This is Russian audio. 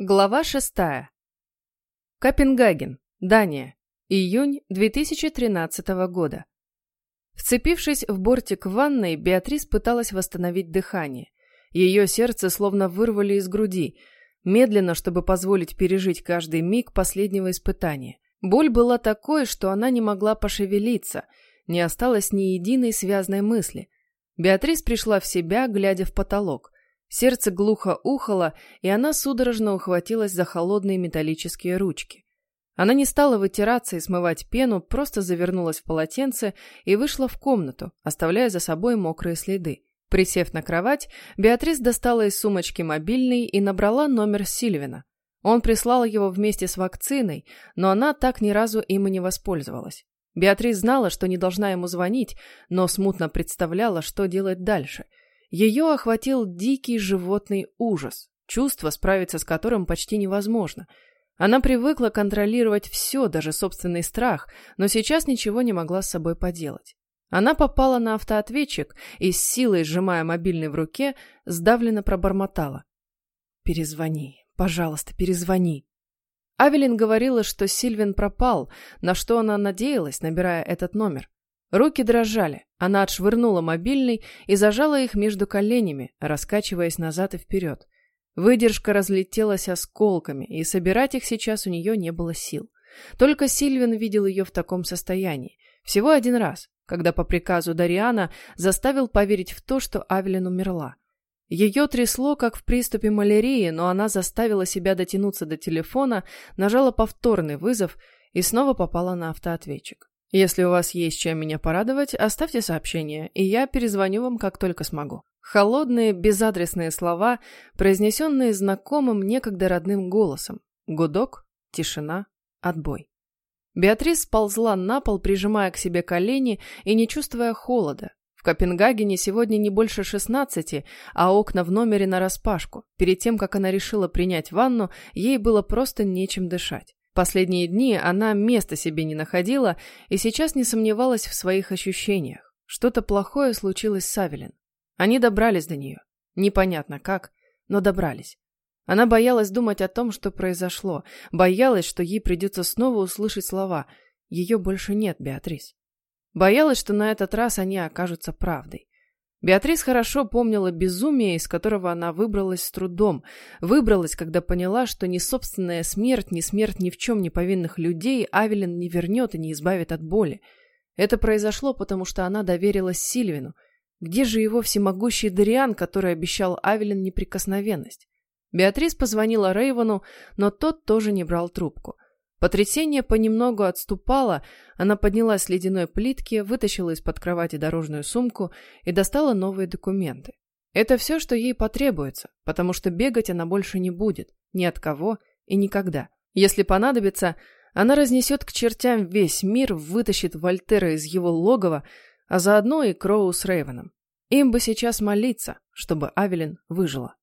Глава шестая. Копенгаген, Дания. Июнь 2013 года. Вцепившись в бортик ванной, Беатрис пыталась восстановить дыхание. Ее сердце словно вырвали из груди, медленно, чтобы позволить пережить каждый миг последнего испытания. Боль была такой, что она не могла пошевелиться, не осталось ни единой связной мысли. Беатрис пришла в себя, глядя в потолок – Сердце глухо ухало, и она судорожно ухватилась за холодные металлические ручки. Она не стала вытираться и смывать пену, просто завернулась в полотенце и вышла в комнату, оставляя за собой мокрые следы. Присев на кровать, Беатрис достала из сумочки мобильный и набрала номер Сильвина. Он прислал его вместе с вакциной, но она так ни разу им и не воспользовалась. Беатрис знала, что не должна ему звонить, но смутно представляла, что делать дальше – ее охватил дикий животный ужас, чувство, справиться с которым почти невозможно. Она привыкла контролировать все, даже собственный страх, но сейчас ничего не могла с собой поделать. Она попала на автоответчик и, с силой сжимая мобильный в руке, сдавленно пробормотала. «Перезвони, пожалуйста, перезвони». Авелин говорила, что Сильвин пропал, на что она надеялась, набирая этот номер. Руки дрожали. Она отшвырнула мобильный и зажала их между коленями, раскачиваясь назад и вперед. Выдержка разлетелась осколками, и собирать их сейчас у нее не было сил. Только Сильвин видел ее в таком состоянии. Всего один раз, когда по приказу Дариана заставил поверить в то, что Авелин умерла. Ее трясло, как в приступе малярии, но она заставила себя дотянуться до телефона, нажала повторный вызов и снова попала на автоответчик. Если у вас есть чем меня порадовать, оставьте сообщение, и я перезвоню вам, как только смогу. Холодные, безадресные слова, произнесенные знакомым некогда родным голосом. Гудок, тишина, отбой. Беатрис сползла на пол, прижимая к себе колени и не чувствуя холода. В Копенгагене сегодня не больше шестнадцати, а окна в номере нараспашку. Перед тем, как она решила принять ванну, ей было просто нечем дышать. Последние дни она места себе не находила и сейчас не сомневалась в своих ощущениях. Что-то плохое случилось с Савелин. Они добрались до нее. Непонятно как, но добрались. Она боялась думать о том, что произошло, боялась, что ей придется снова услышать слова «Ее больше нет, Беатрис». Боялась, что на этот раз они окажутся правдой. Беатрис хорошо помнила безумие, из которого она выбралась с трудом. Выбралась, когда поняла, что ни собственная смерть, ни смерть ни в чем не повинных людей Авелин не вернет и не избавит от боли. Это произошло, потому что она доверилась Сильвину. Где же его всемогущий Дариан, который обещал Авелин неприкосновенность? Беатрис позвонила Рейвону, но тот тоже не брал трубку. — Потрясение понемногу отступало, она поднялась с ледяной плитки, вытащила из-под кровати дорожную сумку и достала новые документы. Это все, что ей потребуется, потому что бегать она больше не будет, ни от кого и никогда. Если понадобится, она разнесет к чертям весь мир, вытащит Вольтера из его логова, а заодно и Кроу с Рейвеном. Им бы сейчас молиться, чтобы Авелин выжила.